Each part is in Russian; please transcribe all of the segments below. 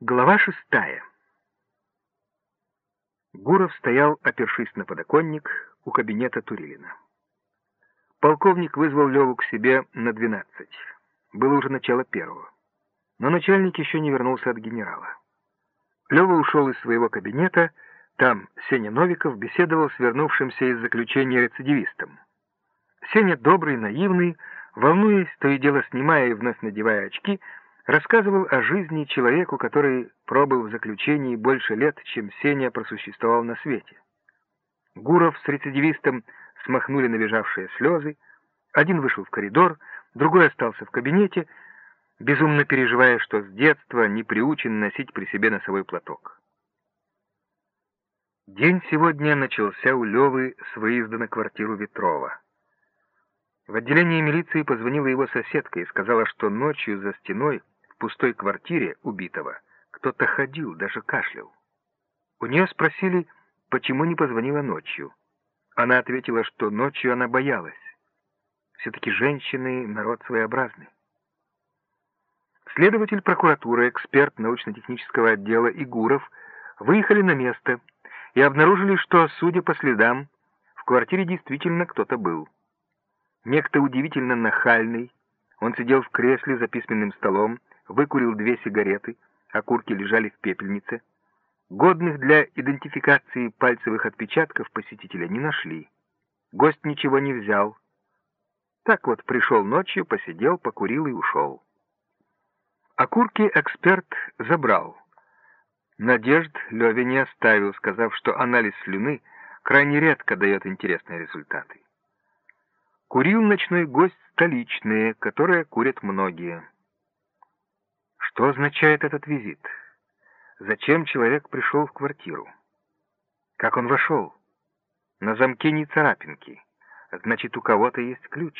Глава шестая. Гуров стоял, опершись на подоконник, у кабинета Турилина. Полковник вызвал Леву к себе на двенадцать. Было уже начало первого. Но начальник еще не вернулся от генерала. Лева ушел из своего кабинета, там Сеня Новиков беседовал с вернувшимся из заключения рецидивистом. Сеня добрый, наивный, волнуясь, то и дело снимая и вновь надевая очки, рассказывал о жизни человеку, который пробыл в заключении больше лет, чем Сеня просуществовал на свете. Гуров с рецидивистом смахнули набежавшие слезы, один вышел в коридор, другой остался в кабинете, безумно переживая, что с детства не приучен носить при себе носовой платок. День сегодня начался у Левы с выезда на квартиру Ветрова. В отделении милиции позвонила его соседка и сказала, что ночью за стеной пустой квартире убитого кто-то ходил, даже кашлял. У нее спросили, почему не позвонила ночью. Она ответила, что ночью она боялась. Все-таки женщины — народ своеобразный. Следователь прокуратуры, эксперт научно-технического отдела Игуров выехали на место и обнаружили, что, судя по следам, в квартире действительно кто-то был. Некто удивительно нахальный, он сидел в кресле за письменным столом, выкурил две сигареты, окурки лежали в пепельнице. Годных для идентификации пальцевых отпечатков посетителя не нашли. Гость ничего не взял. Так вот, пришел ночью, посидел, покурил и ушел. Окурки эксперт забрал. Надежд Леве не оставил, сказав, что анализ слюны крайне редко дает интересные результаты. Курил ночной гость столичные, которые курят многие. Что означает этот визит? Зачем человек пришел в квартиру? Как он вошел? На замке не царапинки. Значит, у кого-то есть ключ.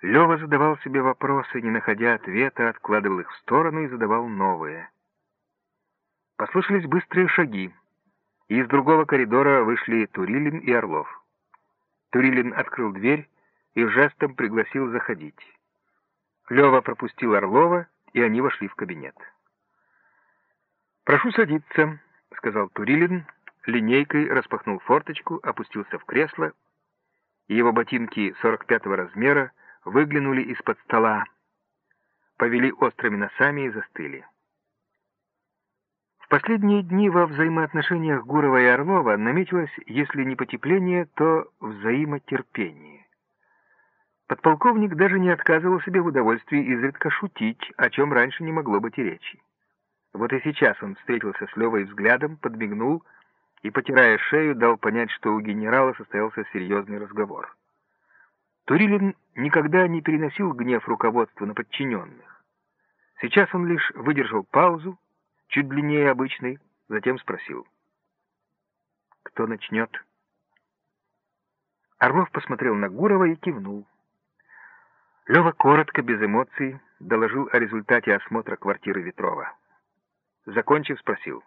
Лева задавал себе вопросы, не находя ответа, откладывал их в сторону и задавал новые. Послышались быстрые шаги, и из другого коридора вышли Турилин и Орлов. Турилин открыл дверь и жестом пригласил заходить. Лева пропустил Орлова и они вошли в кабинет. «Прошу садиться», — сказал Турилин, линейкой распахнул форточку, опустился в кресло, и его ботинки 45-го размера выглянули из-под стола, повели острыми носами и застыли. В последние дни во взаимоотношениях Гурова и Орлова наметилось, если не потепление, то взаимотерпение. Подполковник даже не отказывал себе в удовольствии изредка шутить, о чем раньше не могло быть и речи. Вот и сейчас он встретился с Левой взглядом, подмигнул и, потирая шею, дал понять, что у генерала состоялся серьезный разговор. Турилин никогда не переносил гнев руководства на подчиненных. Сейчас он лишь выдержал паузу, чуть длиннее обычной, затем спросил. «Кто начнет?» Орлов посмотрел на Гурова и кивнул. Лева коротко, без эмоций, доложил о результате осмотра квартиры Ветрова. Закончив, спросил.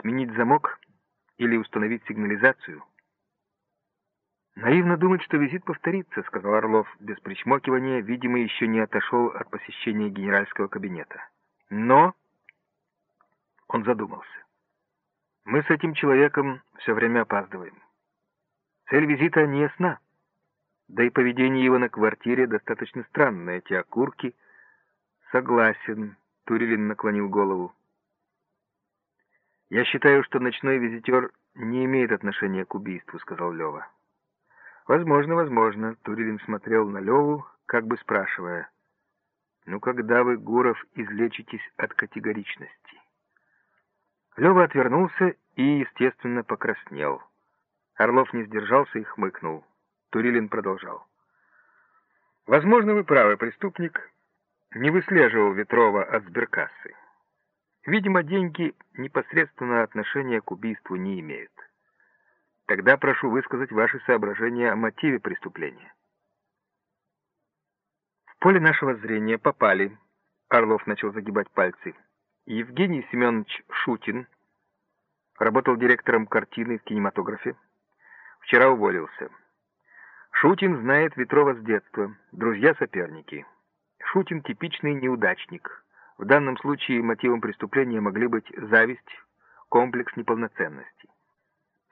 «Сменить замок или установить сигнализацию?» «Наивно думать, что визит повторится», — сказал Орлов без причмокивания, видимо, еще не отошел от посещения генеральского кабинета. «Но...» — он задумался. «Мы с этим человеком все время опаздываем. Цель визита не ясна». Да и поведение его на квартире достаточно странное, эти окурки. Согласен, Турелин наклонил голову. «Я считаю, что ночной визитер не имеет отношения к убийству», — сказал Лева. «Возможно, возможно», — Турелин смотрел на Леву, как бы спрашивая. «Ну, когда вы, Гуров, излечитесь от категоричности?» Лева отвернулся и, естественно, покраснел. Орлов не сдержался и хмыкнул. Турилин продолжал. Возможно, вы правы, преступник не выслеживал Ветрова от сберкассы. Видимо, деньги непосредственного отношения к убийству не имеют. Тогда прошу высказать ваши соображения о мотиве преступления. В поле нашего зрения попали, Орлов начал загибать пальцы, Евгений Семенович Шутин, работал директором картины в кинематографе, вчера уволился. Шутин знает Ветрова с детства, друзья-соперники. Шутин типичный неудачник. В данном случае мотивом преступления могли быть зависть, комплекс неполноценности.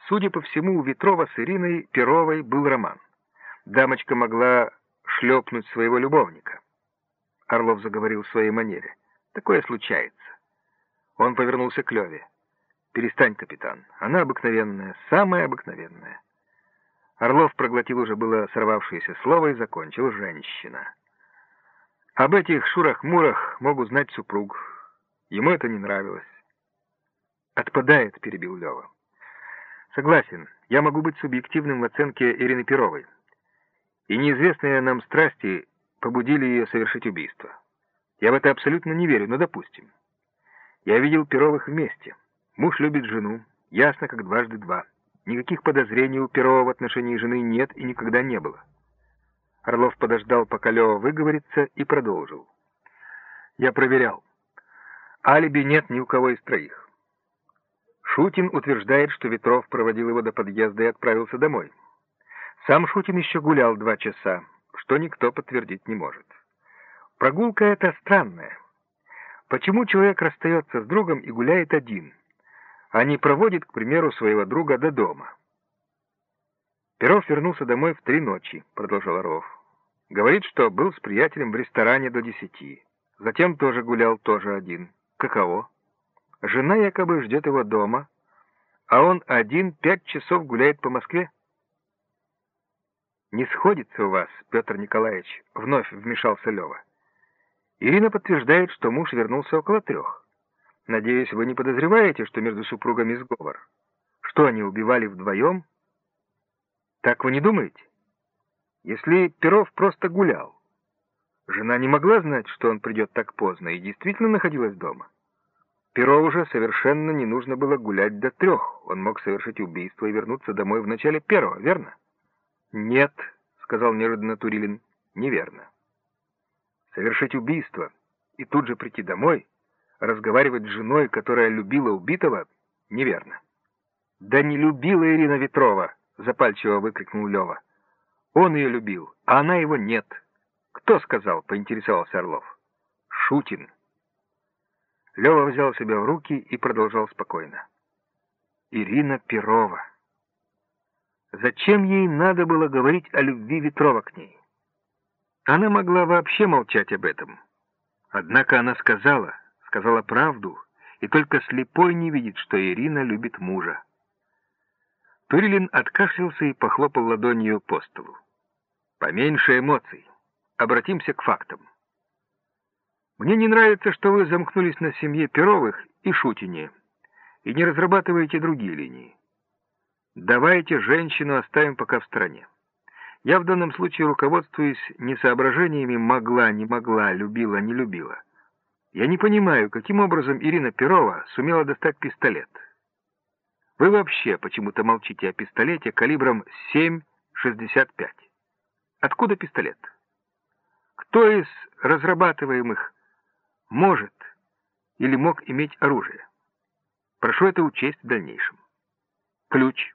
Судя по всему, у Ветрова с Ириной Перовой был роман. Дамочка могла шлепнуть своего любовника. Орлов заговорил в своей манере. Такое случается. Он повернулся к Леве. «Перестань, капитан. Она обыкновенная, самая обыкновенная». Орлов проглотил уже было сорвавшееся слово и закончил «женщина». Об этих шурах-мурах могут знать супруг. Ему это не нравилось. «Отпадает», — перебил Лева. «Согласен, я могу быть субъективным в оценке Ирины Перовой. И неизвестные нам страсти побудили ее совершить убийство. Я в это абсолютно не верю, но допустим. Я видел Перовых вместе». Муж любит жену, ясно, как дважды два. Никаких подозрений у Перова в отношении жены нет и никогда не было. Орлов подождал, пока Лева выговорится, и продолжил. Я проверял. Алиби нет ни у кого из троих. Шутин утверждает, что Ветров проводил его до подъезда и отправился домой. Сам Шутин еще гулял два часа, что никто подтвердить не может. Прогулка эта странная. Почему человек расстается с другом и гуляет один? А не проводит, к примеру, своего друга до дома. Перов вернулся домой в три ночи, продолжал Орлов. Говорит, что был с приятелем в ресторане до десяти. Затем тоже гулял, тоже один. Каково? Жена якобы ждет его дома, а он один пять часов гуляет по Москве. «Не сходится у вас, Петр Николаевич», — вновь вмешался Лева. Ирина подтверждает, что муж вернулся около трех. Надеюсь, вы не подозреваете, что между супругами сговор? Что, они убивали вдвоем? Так вы не думаете? Если Перов просто гулял, жена не могла знать, что он придет так поздно, и действительно находилась дома. Перо уже совершенно не нужно было гулять до трех. Он мог совершить убийство и вернуться домой в начале первого, верно? Нет, сказал неожиданно Турилин, неверно. Совершить убийство и тут же прийти домой — разговаривать с женой, которая любила убитого, неверно. «Да не любила Ирина Ветрова!» — запальчиво выкрикнул Лева. «Он ее любил, а она его нет». «Кто сказал?» — поинтересовался Орлов. «Шутин». Лева взял себя в руки и продолжал спокойно. «Ирина Перова». Зачем ей надо было говорить о любви Ветрова к ней? Она могла вообще молчать об этом. Однако она сказала, сказала правду, и только слепой не видит, что Ирина любит мужа. Турилин откашлялся и похлопал ладонью по столу. «Поменьше эмоций. Обратимся к фактам. Мне не нравится, что вы замкнулись на семье Перовых и Шутине и не разрабатываете другие линии. Давайте женщину оставим пока в стороне. Я в данном случае руководствуюсь не соображениями «могла», «не могла», «любила», «не любила», я не понимаю, каким образом Ирина Перова сумела достать пистолет. Вы вообще почему-то молчите о пистолете калибром 7,65. Откуда пистолет? Кто из разрабатываемых может или мог иметь оружие? Прошу это учесть в дальнейшем. Ключ.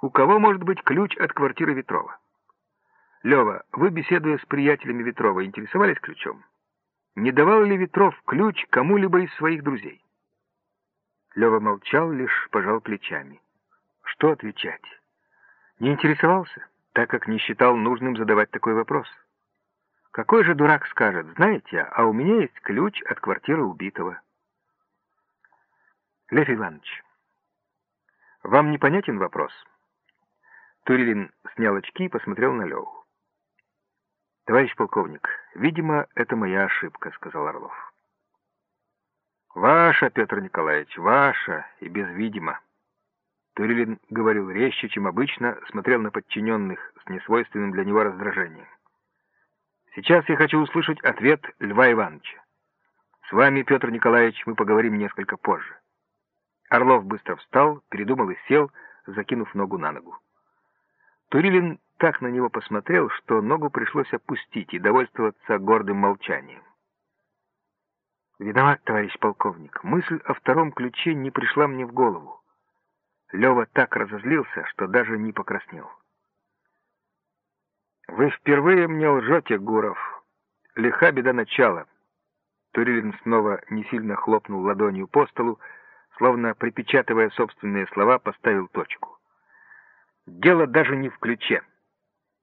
У кого может быть ключ от квартиры Ветрова? Лева, вы, беседуя с приятелями Ветрова, интересовались ключом? Не давал ли Ветров ключ кому-либо из своих друзей? Лева молчал, лишь пожал плечами. Что отвечать? Не интересовался, так как не считал нужным задавать такой вопрос. Какой же дурак скажет, знаете, а у меня есть ключ от квартиры убитого. Лев Иванович, вам непонятен вопрос? Турилин снял очки и посмотрел на Леву. «Товарищ полковник, видимо, это моя ошибка», — сказал Орлов. «Ваша, Петр Николаевич, ваша, и без видимо». Турилин говорил резче, чем обычно, смотрел на подчиненных с несвойственным для него раздражением. «Сейчас я хочу услышать ответ Льва Ивановича. С вами, Петр Николаевич, мы поговорим несколько позже». Орлов быстро встал, передумал и сел, закинув ногу на ногу. Турилин так на него посмотрел, что ногу пришлось опустить и довольствоваться гордым молчанием. «Виноват, товарищ полковник. Мысль о втором ключе не пришла мне в голову. Лева так разозлился, что даже не покраснел. «Вы впервые мне лжете, Гуров. Лиха беда начала. Турилин снова не сильно хлопнул ладонью по столу, словно припечатывая собственные слова, поставил точку. Дело даже не в ключе,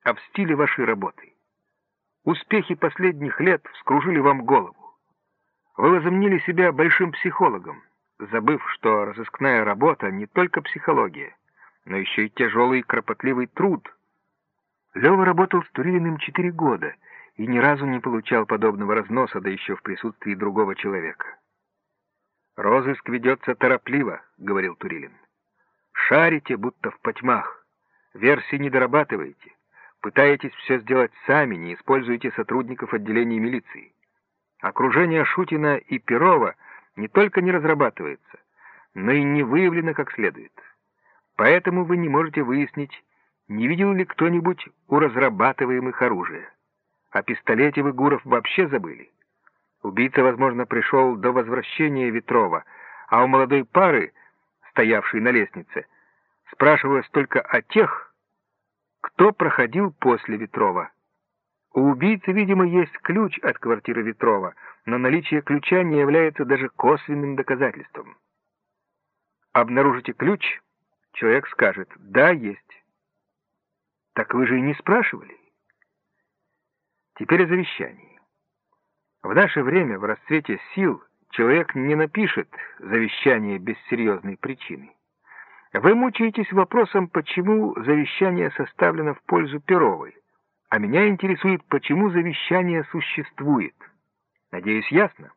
а в стиле вашей работы. Успехи последних лет вскружили вам голову. Вы возомнили себя большим психологом, забыв, что разыскная работа не только психология, но еще и тяжелый и кропотливый труд. Лева работал с Турилиным четыре года и ни разу не получал подобного разноса, да еще в присутствии другого человека. «Розыск ведется торопливо», — говорил Турилин. «Шарите, будто в потьмах, версии не дорабатываете, пытаетесь все сделать сами, не используете сотрудников отделения милиции. Окружение Шутина и Перова не только не разрабатывается, но и не выявлено как следует. Поэтому вы не можете выяснить, не видел ли кто-нибудь у разрабатываемых оружия. О пистолете вы, Гуров, вообще забыли. Убийца, возможно, пришел до возвращения Ветрова, а у молодой пары, стоявшей на лестнице, спрашивалось только о тех, кто проходил после Ветрова. У убийцы, видимо, есть ключ от квартиры Ветрова, но наличие ключа не является даже косвенным доказательством. Обнаружите ключ, человек скажет «да, есть». Так вы же и не спрашивали. Теперь о завещании. В наше время, в расцвете сил, человек не напишет завещание без серьезной причины. Вы мучаетесь вопросом, почему завещание составлено в пользу Перовой. А меня интересует, почему завещание существует. Надеюсь, ясно?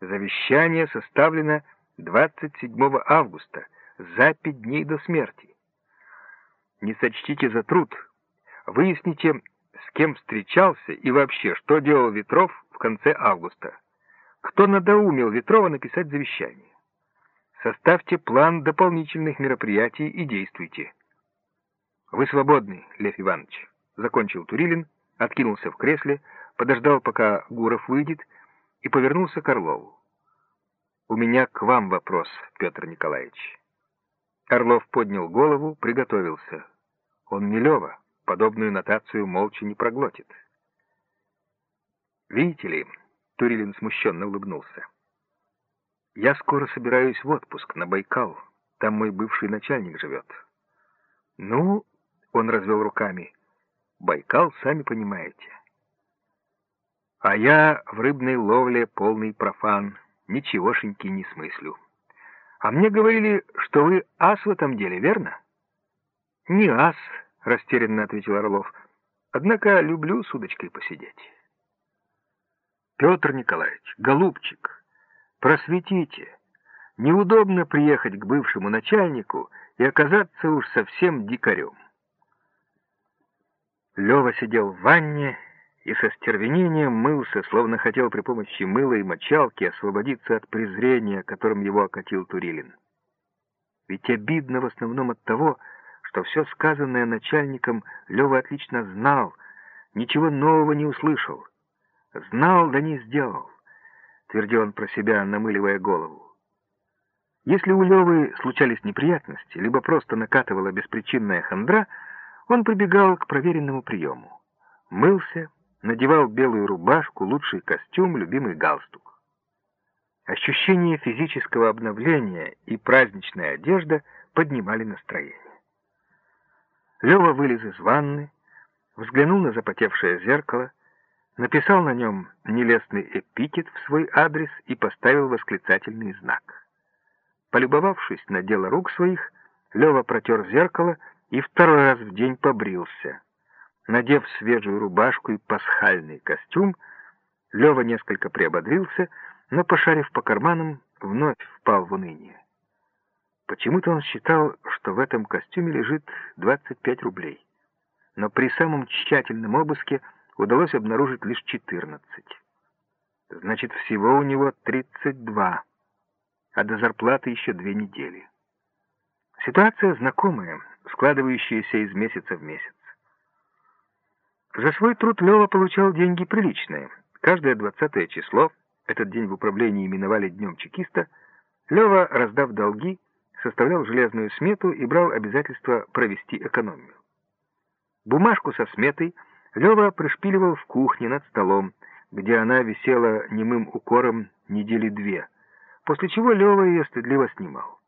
Завещание составлено 27 августа, за пять дней до смерти. Не сочтите за труд. Выясните, с кем встречался и вообще, что делал Ветров в конце августа. Кто надоумил Ветрова написать завещание? Составьте план дополнительных мероприятий и действуйте. Вы свободны, Лев Иванович. Закончил Турилин, откинулся в кресле, подождал, пока Гуров выйдет, и повернулся к Орлову. «У меня к вам вопрос, Петр Николаевич». Орлов поднял голову, приготовился. Он не Лева, подобную нотацию молча не проглотит. «Видите ли», — Турилин смущенно улыбнулся, — «я скоро собираюсь в отпуск на Байкал, там мой бывший начальник живет». «Ну», — он развел руками, — Байкал, сами понимаете. А я в рыбной ловле полный профан, ничегошеньки не смыслю. А мне говорили, что вы ас в этом деле, верно? Не ас, растерянно ответил Орлов. Однако люблю с удочкой посидеть. Петр Николаевич, голубчик, просветите. Неудобно приехать к бывшему начальнику и оказаться уж совсем дикарем. Лева сидел в ванне и со стервенением мылся, словно хотел при помощи мыла и мочалки освободиться от презрения, которым его окатил Турилин. Ведь обидно в основном от того, что все сказанное начальником Лева отлично знал, ничего нового не услышал. Знал, да не сделал, твердил он про себя, намыливая голову. Если у Левы случались неприятности, либо просто накатывала беспричинная хандра — он прибегал к проверенному приему. Мылся, надевал белую рубашку, лучший костюм, любимый галстук. Ощущение физического обновления и праздничная одежда поднимали настроение. Лева вылез из ванны, взглянул на запотевшее зеркало, написал на нем нелестный эпитет в свой адрес и поставил восклицательный знак. Полюбовавшись на дело рук своих, Лева протер зеркало и второй раз в день побрился. Надев свежую рубашку и пасхальный костюм, Лева несколько приободрился, но, пошарив по карманам, вновь впал в уныние. Почему-то он считал, что в этом костюме лежит 25 рублей, но при самом тщательном обыске удалось обнаружить лишь 14. Значит, всего у него 32, а до зарплаты еще две недели. Ситуация знакомая, складывающаяся из месяца в месяц. За свой труд Лева получал деньги приличные. Каждое двадцатое число, этот день в управлении именовали Днем Чекиста, Лева, раздав долги, составлял железную смету и брал обязательство провести экономию. Бумажку со сметой Лева пришпиливал в кухне над столом, где она висела немым укором недели две, после чего Лева ее стыдливо снимал.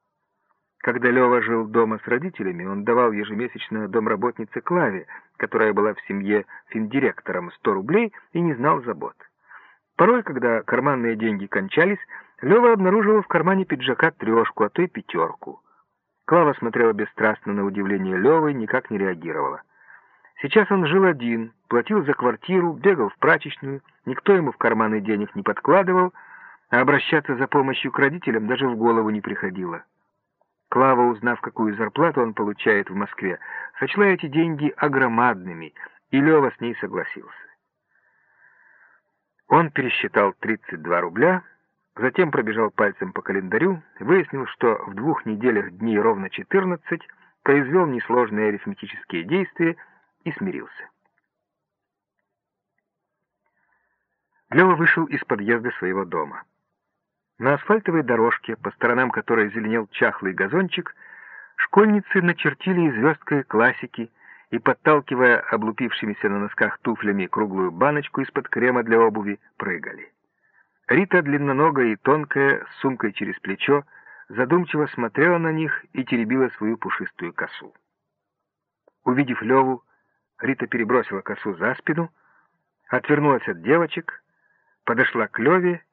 Когда Лева жил дома с родителями, он давал ежемесячно домработнице Клаве, которая была в семье финдиректором, 100 рублей и не знал забот. Порой, когда карманные деньги кончались, Лева обнаруживал в кармане пиджака трешку, а то и пятерку. Клава смотрела бесстрастно на удивление Левы, никак не реагировала. Сейчас он жил один, платил за квартиру, бегал в прачечную, никто ему в карманы денег не подкладывал, а обращаться за помощью к родителям даже в голову не приходило. Клава, узнав, какую зарплату он получает в Москве, сочла эти деньги огромадными, и Лева с ней согласился. Он пересчитал 32 рубля, затем пробежал пальцем по календарю, выяснил, что в двух неделях дней ровно 14, произвел несложные арифметические действия и смирился. Лева вышел из подъезда своего дома. На асфальтовой дорожке, по сторонам которой зеленел чахлый газончик, школьницы начертили звездкой классики и, подталкивая облупившимися на носках туфлями круглую баночку из-под крема для обуви, прыгали. Рита, длинноногая и тонкая, с сумкой через плечо, задумчиво смотрела на них и теребила свою пушистую косу. Увидев Леву, Рита перебросила косу за спину, отвернулась от девочек, подошла к Леве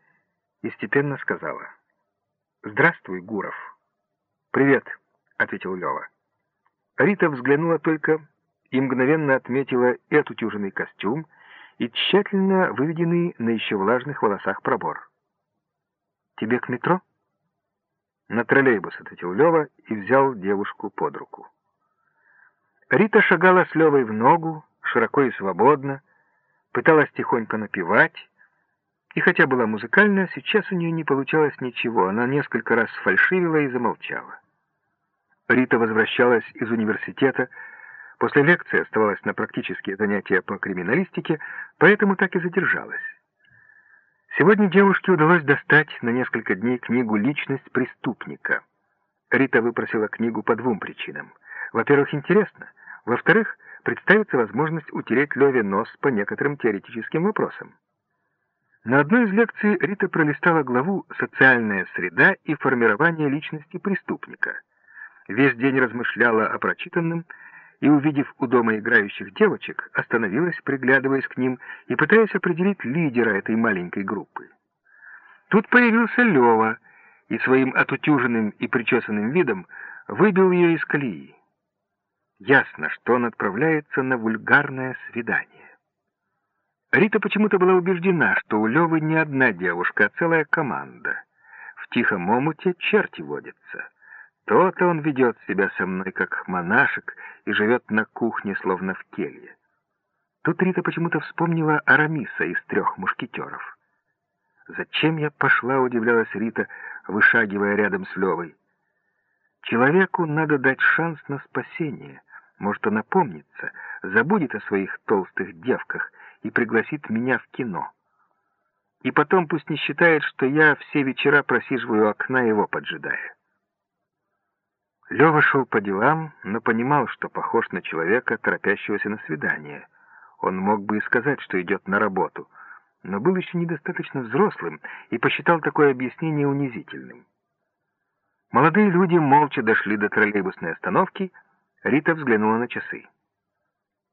и степенно сказала. «Здравствуй, Гуров». «Привет», — ответил Лева. Рита взглянула только и мгновенно отметила и отутюженный костюм, и тщательно выведенный на еще влажных волосах пробор. «Тебе к метро?» «На троллейбус», — ответил Лева и взял девушку под руку. Рита шагала с Левой в ногу, широко и свободно, пыталась тихонько напевать, и хотя была музыкальная, сейчас у нее не получалось ничего. Она несколько раз фальшивила и замолчала. Рита возвращалась из университета. После лекции оставалась на практические занятия по криминалистике, поэтому так и задержалась. Сегодня девушке удалось достать на несколько дней книгу «Личность преступника». Рита выпросила книгу по двум причинам. Во-первых, интересно. Во-вторых, представится возможность утереть Леве нос по некоторым теоретическим вопросам. На одной из лекций Рита пролистала главу «Социальная среда и формирование личности преступника». Весь день размышляла о прочитанном и, увидев у дома играющих девочек, остановилась, приглядываясь к ним и пытаясь определить лидера этой маленькой группы. Тут появился Лева и своим отутюженным и причесанным видом выбил ее из колеи. Ясно, что он отправляется на вульгарное свидание. Рита почему-то была убеждена, что у Левы не одна девушка, а целая команда. В тихом омуте черти водятся. То-то он ведет себя со мной как монашек и живет на кухне, словно в келье. Тут Рита почему-то вспомнила Арамиса из трех мушкетеров. «Зачем я пошла?» — удивлялась Рита, вышагивая рядом с Левой. «Человеку надо дать шанс на спасение. Может, он опомнится, забудет о своих толстых девках и пригласит меня в кино. И потом пусть не считает, что я все вечера просиживаю окна его поджидая. Лева шел по делам, но понимал, что похож на человека, торопящегося на свидание. Он мог бы и сказать, что идет на работу, но был еще недостаточно взрослым и посчитал такое объяснение унизительным. Молодые люди молча дошли до троллейбусной остановки, Рита взглянула на часы.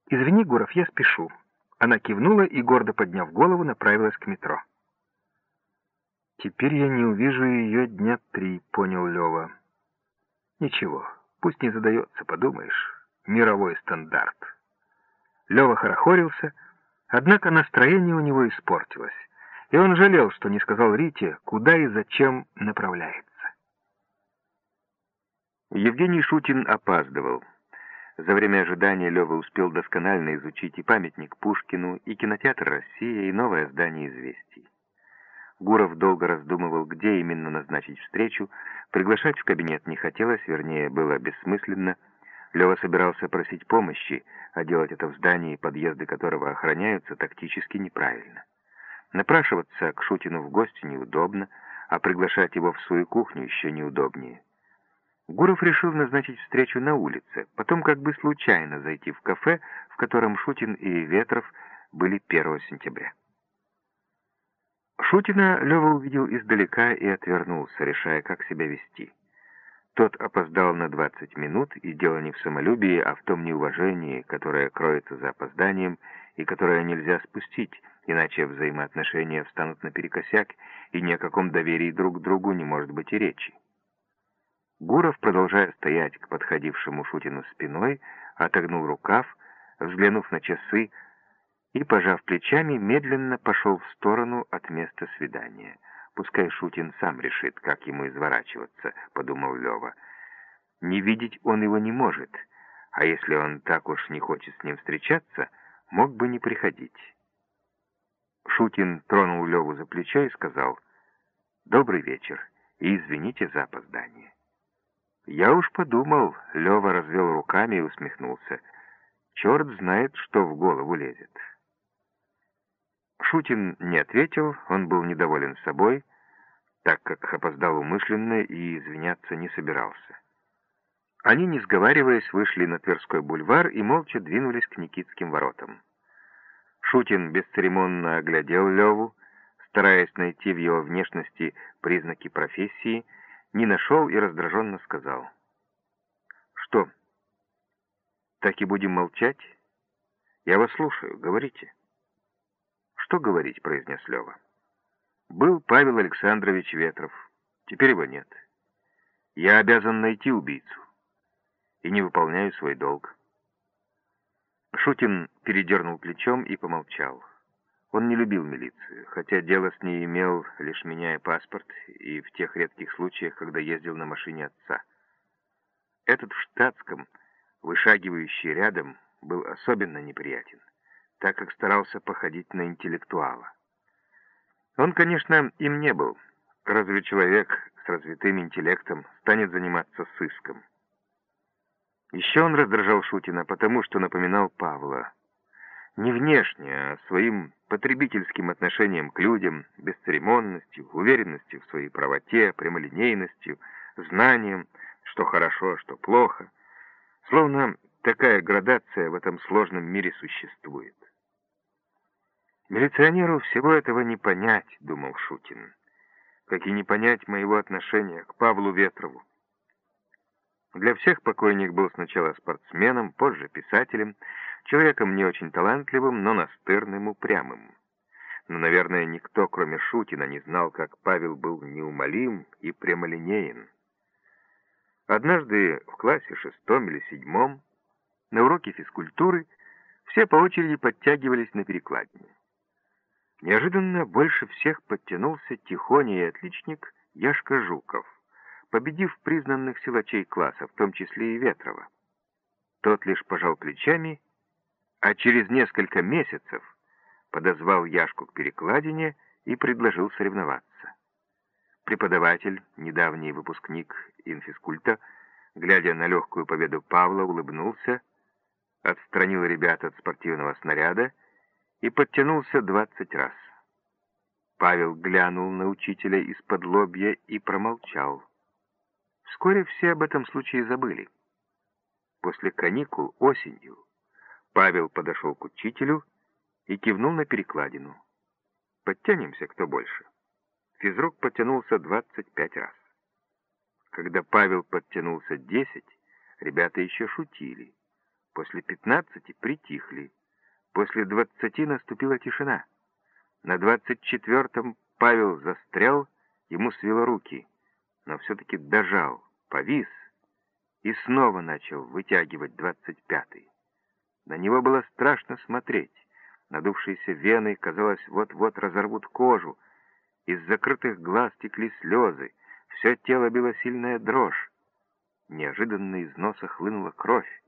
«Извини, Гуров, я спешу. Она кивнула и, гордо подняв голову, направилась к метро. «Теперь я не увижу ее дня три», — понял Лева. «Ничего, пусть не задается, подумаешь. Мировой стандарт». Лева хорохорился, однако настроение у него испортилось, и он жалел, что не сказал Рите, куда и зачем направляется. Евгений Шутин опаздывал. За время ожидания Лева успел досконально изучить и памятник Пушкину, и кинотеатр «Россия», и новое здание «Известий». Гуров долго раздумывал, где именно назначить встречу, приглашать в кабинет не хотелось, вернее, было бессмысленно. Лева собирался просить помощи, а делать это в здании, подъезды которого охраняются, тактически неправильно. Напрашиваться к Шутину в гости неудобно, а приглашать его в свою кухню еще неудобнее. Гуров решил назначить встречу на улице, потом как бы случайно зайти в кафе, в котором Шутин и Ветров были 1 сентября. Шутина Лева увидел издалека и отвернулся, решая, как себя вести. Тот опоздал на 20 минут, и дело не в самолюбии, а в том неуважении, которое кроется за опозданием и которое нельзя спустить, иначе взаимоотношения встанут наперекосяк, и ни о каком доверии друг к другу не может быть и речи. Гуров, продолжая стоять к подходившему Шутину спиной, отогнул рукав, взглянув на часы, и, пожав плечами, медленно пошел в сторону от места свидания. «Пускай Шутин сам решит, как ему изворачиваться», — подумал Лева. «Не видеть он его не может, а если он так уж не хочет с ним встречаться, мог бы не приходить». Шутин тронул Леву за плечо и сказал «Добрый вечер и извините за опоздание». «Я уж подумал», — Лева развел руками и усмехнулся. «Черт знает, что в голову лезет». Шутин не ответил, он был недоволен собой, так как опоздал умышленно и извиняться не собирался. Они, не сговариваясь, вышли на Тверской бульвар и молча двинулись к Никитским воротам. Шутин бесцеремонно оглядел Леву, стараясь найти в его внешности признаки профессии, не нашел и раздраженно сказал. «Что, так и будем молчать? Я вас слушаю, говорите». «Что говорить?» — произнес Лева. «Был Павел Александрович Ветров. Теперь его нет. Я обязан найти убийцу. И не выполняю свой долг». Шутин передернул плечом и помолчал. Он не любил милицию, хотя дело с ней имел, лишь меняя паспорт, и в тех редких случаях, когда ездил на машине отца. Этот в штатском, вышагивающий рядом, был особенно неприятен так как старался походить на интеллектуала. Он, конечно, им не был. Разве человек с развитым интеллектом станет заниматься сыском? Еще он раздражал Шутина, потому что напоминал Павла. Не внешне, а своим потребительским отношением к людям, бесцеремонностью, уверенностью в своей правоте, прямолинейностью, знанием, что хорошо, что плохо. Словно такая градация в этом сложном мире существует. «Милиционеру всего этого не понять», — думал Шутин, «как и не понять моего отношения к Павлу Ветрову. Для всех покойник был сначала спортсменом, позже писателем, человеком не очень талантливым, но настырным, упрямым. Но, наверное, никто, кроме Шутина, не знал, как Павел был неумолим и прямолинеен. Однажды в классе шестом или седьмом на уроке физкультуры все по очереди подтягивались на перекладине. Неожиданно больше всех подтянулся тихоня и отличник Яшка Жуков, победив признанных силачей класса, в том числе и Ветрова. Тот лишь пожал плечами, а через несколько месяцев подозвал Яшку к перекладине и предложил соревноваться. Преподаватель, недавний выпускник инфискульта, глядя на легкую победу Павла, улыбнулся, отстранил ребят от спортивного снаряда и подтянулся двадцать раз. Павел глянул на учителя из-под лобья и промолчал. Вскоре все об этом случае забыли. После каникул осенью Павел подошел к учителю и кивнул на перекладину. «Подтянемся, кто больше». Физрук подтянулся двадцать пять раз. Когда Павел подтянулся десять, ребята еще шутили. После пятнадцати притихли. После двадцати наступила тишина. На двадцать четвертом Павел застрял, ему свело руки, но все-таки дожал, повис и снова начал вытягивать двадцать пятый. На него было страшно смотреть. Надувшиеся вены, казалось, вот-вот разорвут кожу. Из закрытых глаз текли слезы. Все тело била сильная дрожь. Неожиданно из носа хлынула кровь.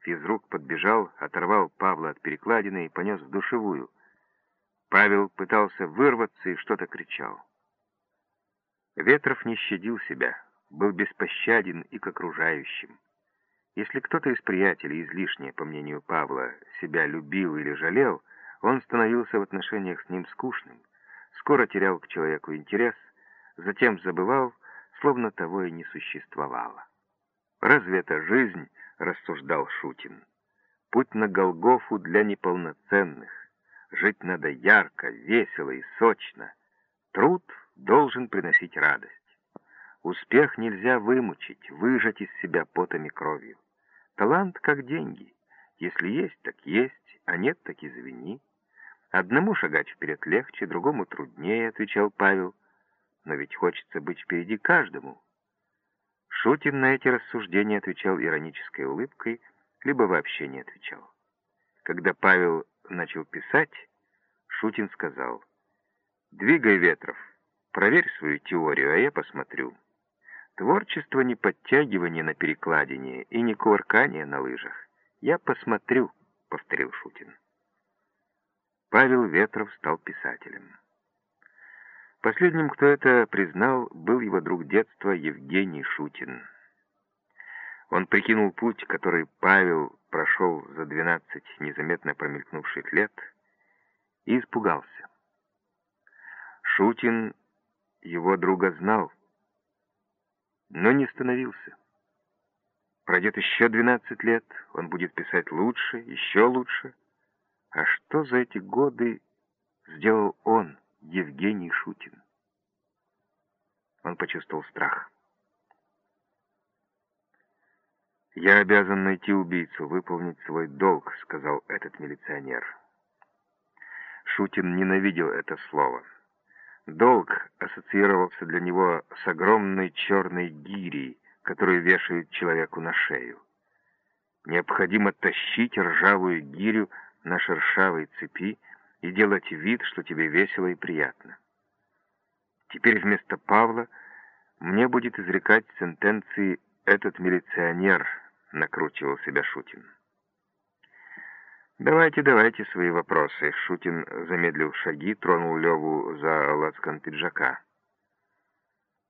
Физрук подбежал, оторвал Павла от перекладины и понес в душевую. Павел пытался вырваться и что-то кричал. Ветров не щадил себя, был беспощаден и к окружающим. Если кто-то из приятелей излишне, по мнению Павла, себя любил или жалел, он становился в отношениях с ним скучным, скоро терял к человеку интерес, затем забывал, словно того и не существовало. Разве это жизнь, рассуждал Шутин. Путь на Голгофу для неполноценных. Жить надо ярко, весело и сочно — Труд должен приносить радость. Успех нельзя вымучить, выжать из себя потом и кровью. Талант как деньги. Если есть, так есть, а нет, так извини. Одному шагать вперед легче, другому труднее, отвечал Павел. Но ведь хочется быть впереди каждому. Шутин на эти рассуждения отвечал иронической улыбкой, либо вообще не отвечал. Когда Павел начал писать, Шутин сказал, «Двигай, Ветров, проверь свою теорию, а я посмотрю». Творчество не подтягивание на перекладине и не кувыркание на лыжах. «Я посмотрю», — повторил Шутин. Павел Ветров стал писателем. Последним, кто это признал, был его друг детства Евгений Шутин. Он прикинул путь, который Павел прошел за двенадцать незаметно промелькнувших лет, и испугался. Шутин его друга знал, но не становился. Пройдет еще двенадцать лет, он будет писать лучше, еще лучше. А что за эти годы сделал он? Евгений Шутин. Он почувствовал страх. «Я обязан найти убийцу, выполнить свой долг», — сказал этот милиционер. Шутин ненавидел это слово. Долг ассоциировался для него с огромной черной гирей, которую вешают человеку на шею. Необходимо тащить ржавую гирю на шершавой цепи, и делать вид, что тебе весело и приятно. Теперь вместо Павла мне будет изрекать сентенции «этот милиционер», — накручивал себя Шутин. «Давайте, давайте свои вопросы», — Шутин замедлил шаги, тронул Леву за лацкан пиджака.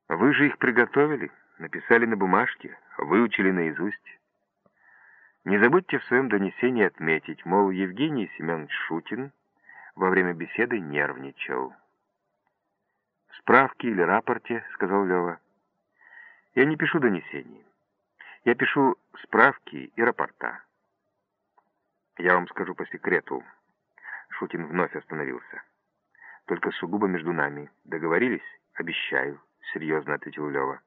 «Вы же их приготовили, написали на бумажке, выучили наизусть». Не забудьте в своем донесении отметить, мол, Евгений Семенович Шутин во время беседы нервничал. «В справке или рапорте», — сказал Лева. «Я не пишу донесений. Я пишу справки и рапорта. Я вам скажу по секрету». Шутин вновь остановился. «Только сугубо между нами. Договорились? Обещаю», — серьезно ответил Лева.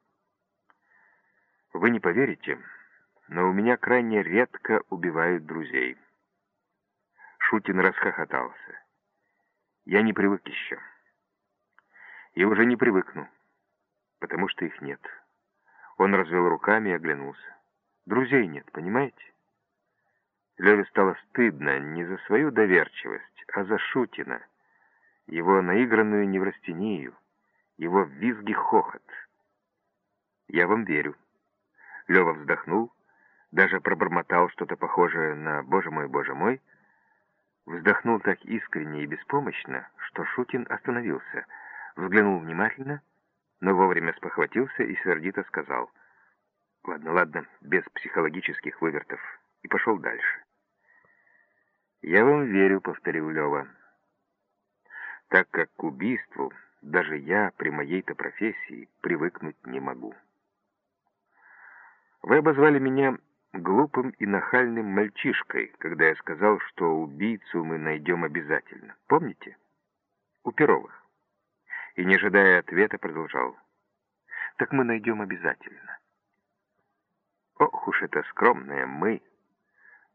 «Вы не поверите, но у меня крайне редко убивают друзей». Шутин расхохотался. Я не привык еще. И уже не привыкну, потому что их нет. Он развел руками и оглянулся. Друзей нет, понимаете? Леве стало стыдно не за свою доверчивость, а за Шутина, его наигранную неврастению, его визги хохот. «Я вам верю». Лева вздохнул, даже пробормотал что-то похожее на «Боже мой, Боже мой», Вздохнул так искренне и беспомощно, что Шутин остановился, взглянул внимательно, но вовремя спохватился и сердито сказал «Ладно, ладно, без психологических вывертов», и пошел дальше. «Я вам верю», — повторил Лева, «так как к убийству даже я при моей-то профессии привыкнуть не могу». Вы обозвали меня глупым и нахальным мальчишкой, когда я сказал, что убийцу мы найдем обязательно. Помните? У Перовых. И, не ожидая ответа, продолжал. Так мы найдем обязательно. Ох уж это скромное «мы».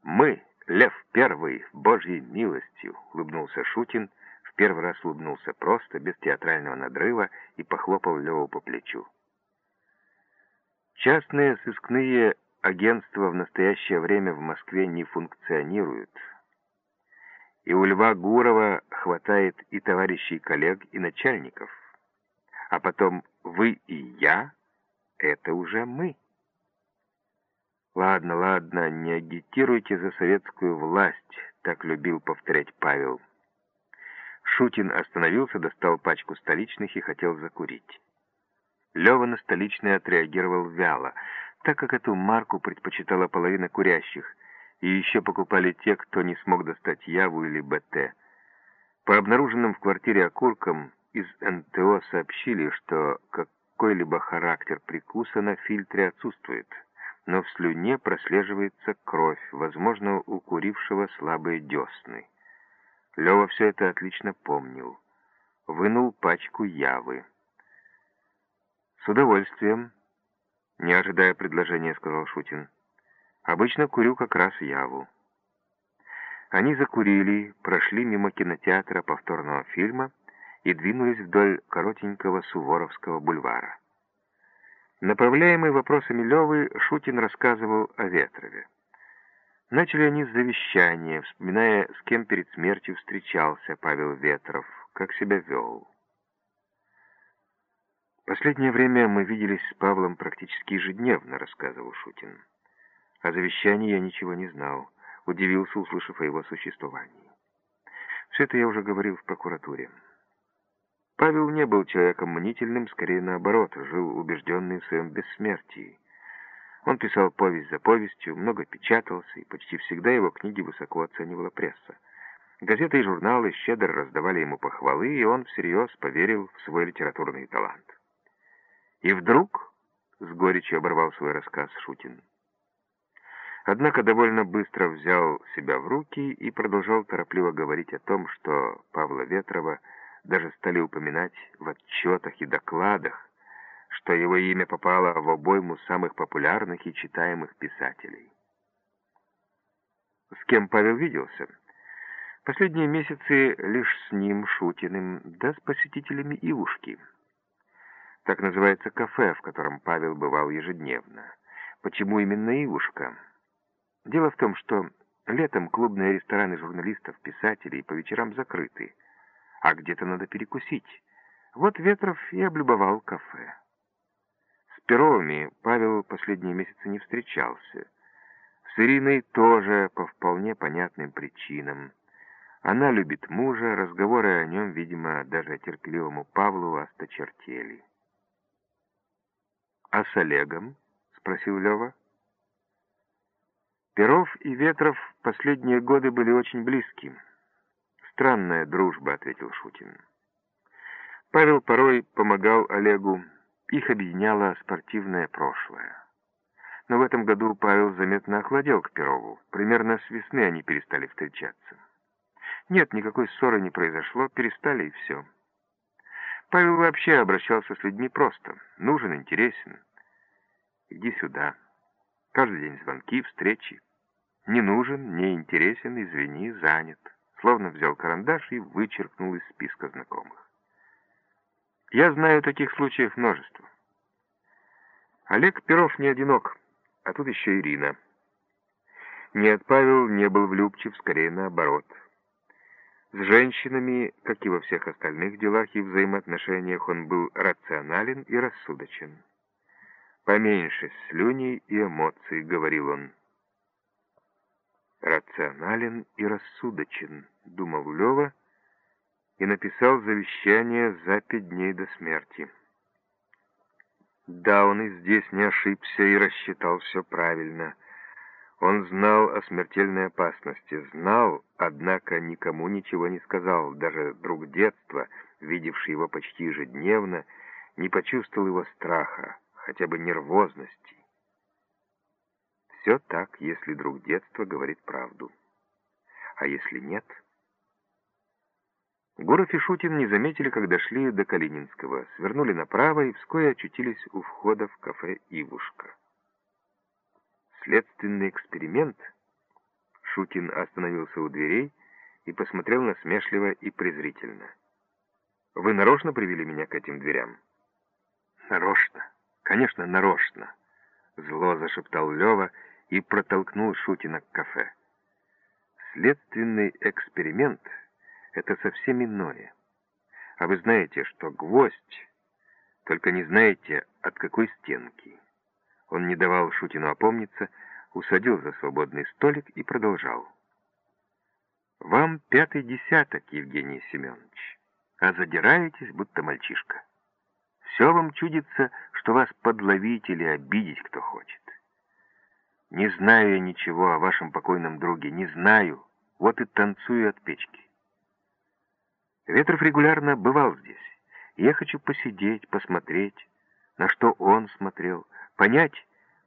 Мы, Лев Первый, Божьей милостью, улыбнулся Шутин, в первый раз улыбнулся просто, без театрального надрыва, и похлопал Леву по плечу. Частные сыскные агентства в настоящее время в Москве не функционируют. И у Льва Гурова хватает и товарищей коллег, и начальников. А потом вы и я — это уже мы. Ладно, ладно, не агитируйте за советскую власть, так любил повторять Павел. Шутин остановился, достал пачку столичных и хотел закурить. Лева на столичный отреагировал вяло — так как эту марку предпочитала половина курящих, и еще покупали те, кто не смог достать Яву или БТ. По обнаруженным в квартире окуркам из НТО сообщили, что какой-либо характер прикуса на фильтре отсутствует, но в слюне прослеживается кровь, возможно, у курившего слабые десны. Лева все это отлично помнил. вынул пачку явы. «С удовольствием», — не ожидая предложения, сказал Шутин. «Обычно курю как раз яву». Они закурили, прошли мимо кинотеатра повторного фильма и двинулись вдоль коротенького Суворовского бульвара. Направляемый вопросами Левы, Шутин рассказывал о Ветрове. Начали они с завещания, вспоминая, с кем перед смертью встречался Павел Ветров, как себя вел. «Последнее время мы виделись с Павлом практически ежедневно», — рассказывал Шутин. О завещании я ничего не знал, удивился, услышав о его существовании. Все это я уже говорил в прокуратуре. Павел не был человеком мнительным, скорее наоборот, жил убежденный в своем бессмертии. Он писал повесть за повестью, много печатался, и почти всегда его книги высоко оценивала пресса. Газеты и журналы щедро раздавали ему похвалы, и он всерьез поверил в свой литературный талант. И вдруг, с горечью оборвал свой рассказ Шутин, однако довольно быстро взял себя в руки и продолжал торопливо говорить о том, что Павла Ветрова даже стали упоминать в отчетах и докладах, что его имя попало в обойму самых популярных и читаемых писателей. С кем Павел виделся? Последние месяцы лишь с ним, Шутиным, да с посетителями Ивушки. Так называется кафе, в котором Павел бывал ежедневно. Почему именно Ивушка? Дело в том, что летом клубные рестораны журналистов, писателей по вечерам закрыты, а где-то надо перекусить. Вот Ветров и облюбовал кафе. Перовыми Павел последние месяцы не встречался. С Ириной тоже по вполне понятным причинам. Она любит мужа, разговоры о нем, видимо, даже терпеливому Павлу осточертели. «А с Олегом?» — спросил Лева. Перов и Ветров последние годы были очень близки. «Странная дружба», — ответил Шутин. Павел порой помогал Олегу, их объединяло спортивное прошлое. Но в этом году Павел заметно охладел к Перову. Примерно с весны они перестали встречаться. Нет, никакой ссоры не произошло, перестали и все. Павел вообще обращался с людьми просто. Нужен, интересен. Иди сюда. Каждый день звонки, встречи. Не нужен, не интересен, извини, занят. Словно взял карандаш и вычеркнул из списка знакомых. Я знаю таких случаев множество. Олег Перов не одинок, а тут еще Ирина. Нет, Павел не был влюбчив, скорее наоборот. С женщинами, как и во всех остальных делах и взаимоотношениях, он был рационален и рассудочен. «Поменьше слюней и эмоций», — говорил он. «Рационален и рассудочен», — думал Лева, — и написал завещание за пять дней до смерти. Да, он и здесь не ошибся и рассчитал все правильно. Он знал о смертельной опасности, знал, однако никому ничего не сказал, даже друг детства, видевший его почти ежедневно, не почувствовал его страха, хотя бы нервозности. Все так, если друг детства говорит правду. А если нет... Гуров и Шутин не заметили, как дошли до Калининского, свернули направо и вскоре очутились у входа в кафе «Ивушка». Следственный эксперимент. Шутин остановился у дверей и посмотрел насмешливо и презрительно. «Вы нарочно привели меня к этим дверям?» «Нарочно. Конечно, нарочно», — зло зашептал Лева и протолкнул Шутина к кафе. «Следственный эксперимент — это совсем иное. А вы знаете, что гвоздь, только не знаете, от какой стенки. Он не давал Шутину опомниться, усадил за свободный столик и продолжал. «Вам пятый десяток, Евгений Семенович, а задираетесь, будто мальчишка. Все вам чудится, что вас подловить или обидеть кто хочет. Не знаю я ничего о вашем покойном друге, не знаю, вот и танцую от печки. Ветров регулярно бывал здесь. Я хочу посидеть, посмотреть, на что он смотрел, понять,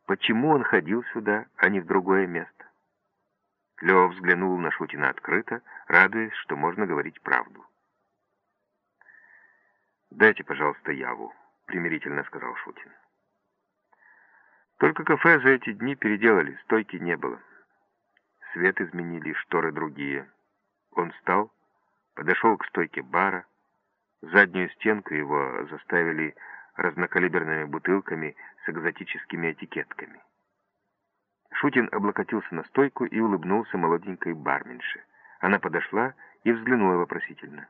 почему он ходил сюда, а не в другое место. Лев взглянул на Шутина открыто, радуясь, что можно говорить правду. «Дайте, пожалуйста, яву», — примирительно сказал Шутин. Только кафе за эти дни переделали, стойки не было. Свет изменили, шторы другие. Он встал, подошел к стойке бара. Заднюю стенку его заставили разнокалиберными бутылками с экзотическими этикетками. Шутин облокотился на стойку и улыбнулся молоденькой барменше. Она подошла и взглянула вопросительно.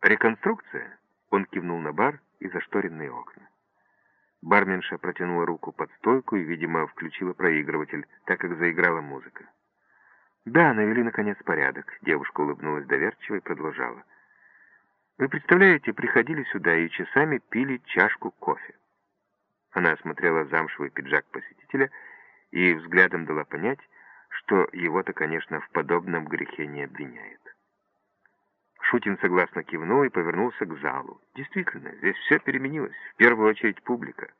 «Реконструкция?» Он кивнул на бар и зашторенные окна. Барменша протянула руку под стойку и, видимо, включила проигрыватель, так как заиграла музыка. «Да, навели, наконец, порядок», — девушка улыбнулась доверчиво и продолжала. «Вы представляете, приходили сюда и часами пили чашку кофе». Она осмотрела замшевый пиджак посетителя и взглядом дала понять, что его-то, конечно, в подобном грехе не обвиняет. Шутин согласно кивнул и повернулся к залу. Действительно, здесь все переменилось, в первую очередь публика.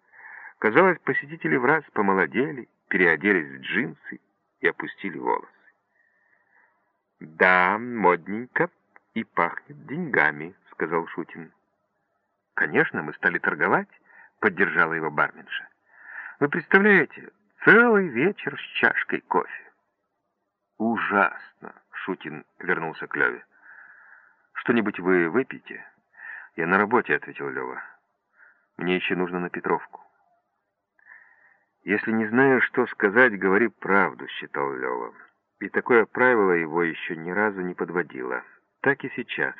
Казалось, посетители в раз помолодели, переоделись в джинсы и опустили волосы. «Да, модненько и пахнет деньгами», — сказал Шутин. «Конечно, мы стали торговать», — поддержала его барменша. «Вы представляете, целый вечер с чашкой кофе». «Ужасно!» — Шутин вернулся к Леве. «Что-нибудь вы выпьете?» «Я на работе», — ответил Лева. «Мне еще нужно на Петровку». «Если не знаешь, что сказать, говори правду», — считал Лева. И такое правило его еще ни разу не подводило. Так и сейчас.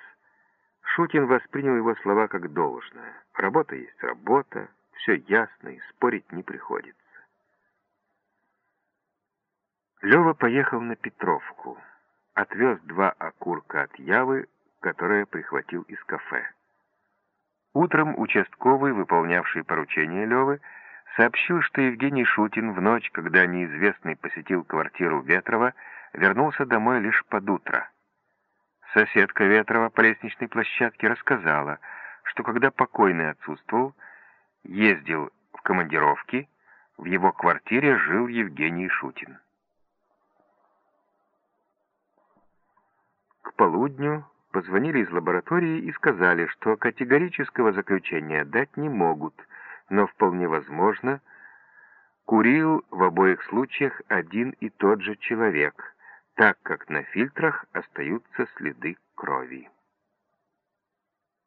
Шутин воспринял его слова как должное. Работа есть работа, все ясно и спорить не приходится. Лева поехал на Петровку. Отвез два окурка от Явы, которые прихватил из кафе. Утром участковый, выполнявший поручение Левы, сообщил, что Евгений Шутин в ночь, когда неизвестный посетил квартиру Ветрова, вернулся домой лишь под утро. Соседка Ветрова по лестничной площадке рассказала, что когда покойный отсутствовал, ездил в командировки, в его квартире жил Евгений Шутин. К полудню позвонили из лаборатории и сказали, что категорического заключения дать не могут – но вполне возможно, курил в обоих случаях один и тот же человек, так как на фильтрах остаются следы крови.